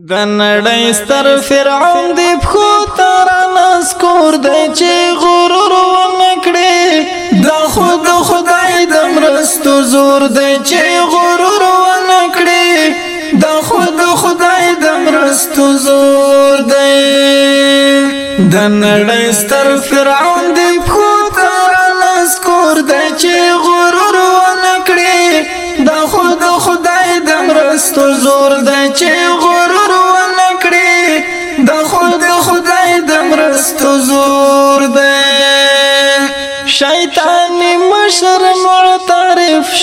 د نړۍ ستر فرعون دی خو تر ناس کور دی چې غرور و نکړي د خود خدای د مرستو زور دی چې غرور و نکړي د خود خدای د مرستو زور دی د نړۍ ستر فرعون دی خو تر ناس کور دی چې غرور و نکړي د خود خدای د مرستو زور دی چې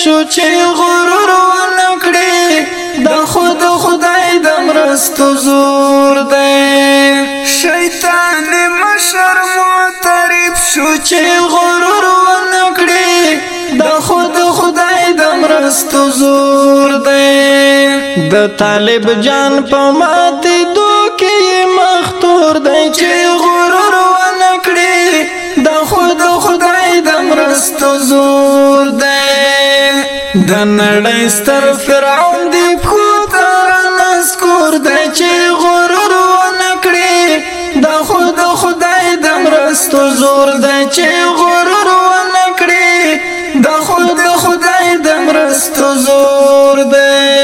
شو چې غرور ولکړي د خود خدای د مرستو زور دی شیطان مشر معترف شو چې غرور ولکړي د خود خدای د مرستو زور دی د طالب جان په ماته دوکې مختور دی چې غرور ولکړي د خود خدای د مرستو زور دی د نړۍ ستر فرعون دی خو تر نسکور دی چې غرور ونکړي د خود خدای د مرستو زور دی چې غرور ونکړي د خود خدای د مرستو زور دی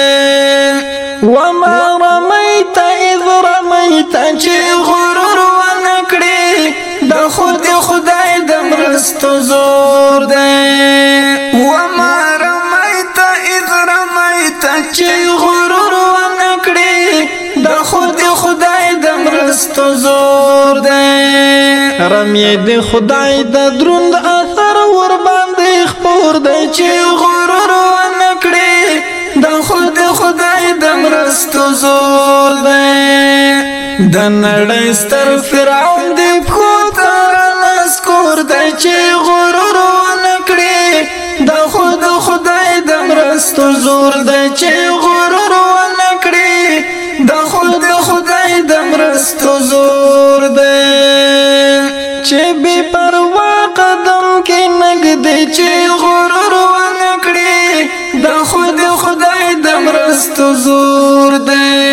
ته زور دی رم یې د خدای د دروند اثر ور باندې خپور دی چې غرور ونه کړي د خود خدای د مرستو زور دی د نړۍ ستر فرعون دی خو تر لاس کور دی چې غرور ونه کړي د خود خدای د مرستو زور دی چې غرور زور دی چې بې پروا قدم کې نګدې چې غرور ونکړي د خود خدای د مرستو زور دی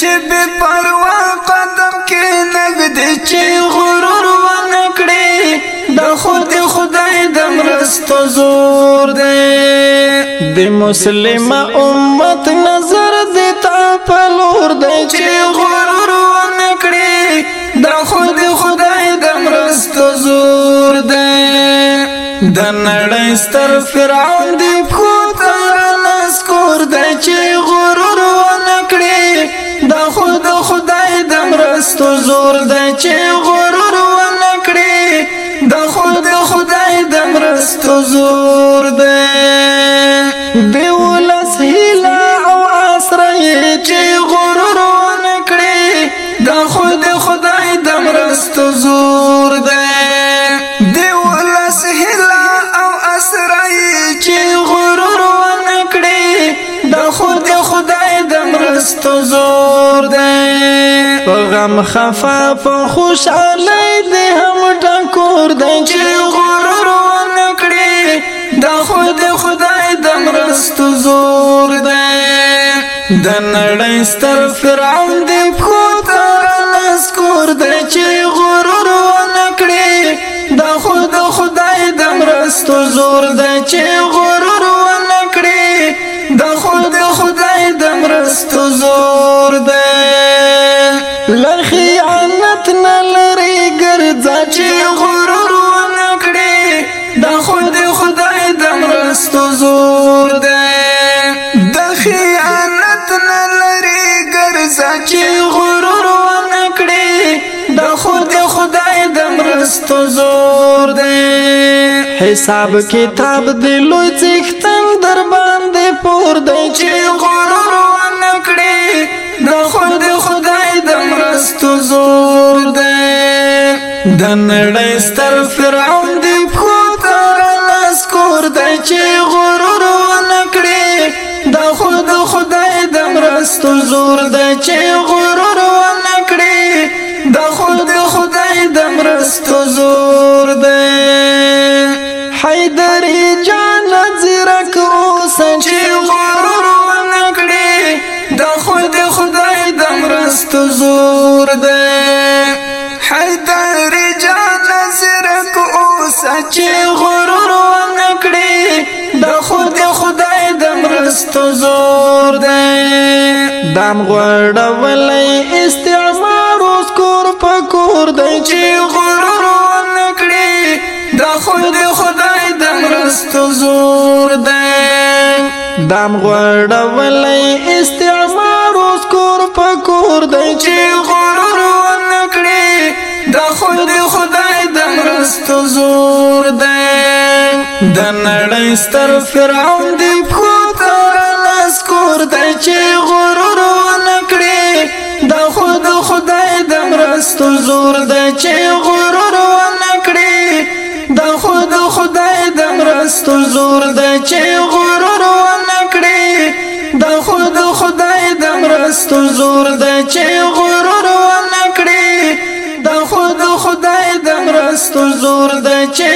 چې بې پروا قدم کې نګدې چې غرور ونکړي د خود خدای د مرستو زور دی د مسلمان امت نظر دی د نړۍ ستر فرعون دی خو تر لاس کور دی چې غرور ونکړي د خود خدای د مرستو زور دی چې غرور ونکړي د خود خدای د مرستو زور دی دی ولس هیله او اسره چې غرور ونکړي د خود خدای د مرستو زور په غم خفا په خوشاله دې هم ټکور دې چې غرور ونکړي دا خود خدای د مرست زور دې د نړۍ ستر فرعون دې خو تر لسکور دې چې غرور ونکړي دا خود خدای د مرست زور دې چې سخت زور دی حساب کتاب دی لوی څښتن در باندې پور دی چې غرور ونکړي د خود خدای د مرستو زور دی د نړۍ ستر فرعون دی خو تر لاس کور دی چې غرور ونکړي د خود خدای د مرستو زور دی چې غرور درې جان زیرک اوسن چې غرور ونکړي د خود خدای د مرست زور دی حیدر جان زیرک اوسن چې غرور ونکړي د خود خدای د مرست زور دی دام غړولې استعمار اوس کور په کور دی چې حضور دی دام غړولې استعمار اوس کور پکور دی چې غرور ونکړي د خود خدای د مرستو زور دی د نړۍ ستر فرعون دی خو تر لاس کور دی چې غرور ونکړي د خود خدای د مرستو زور دی چې غرور ونکړي دستو زور د چې غرور ونکړي د خود خدای د مرستو زور د چې غرور ونکړي د خود خدای د مرستو زور د چې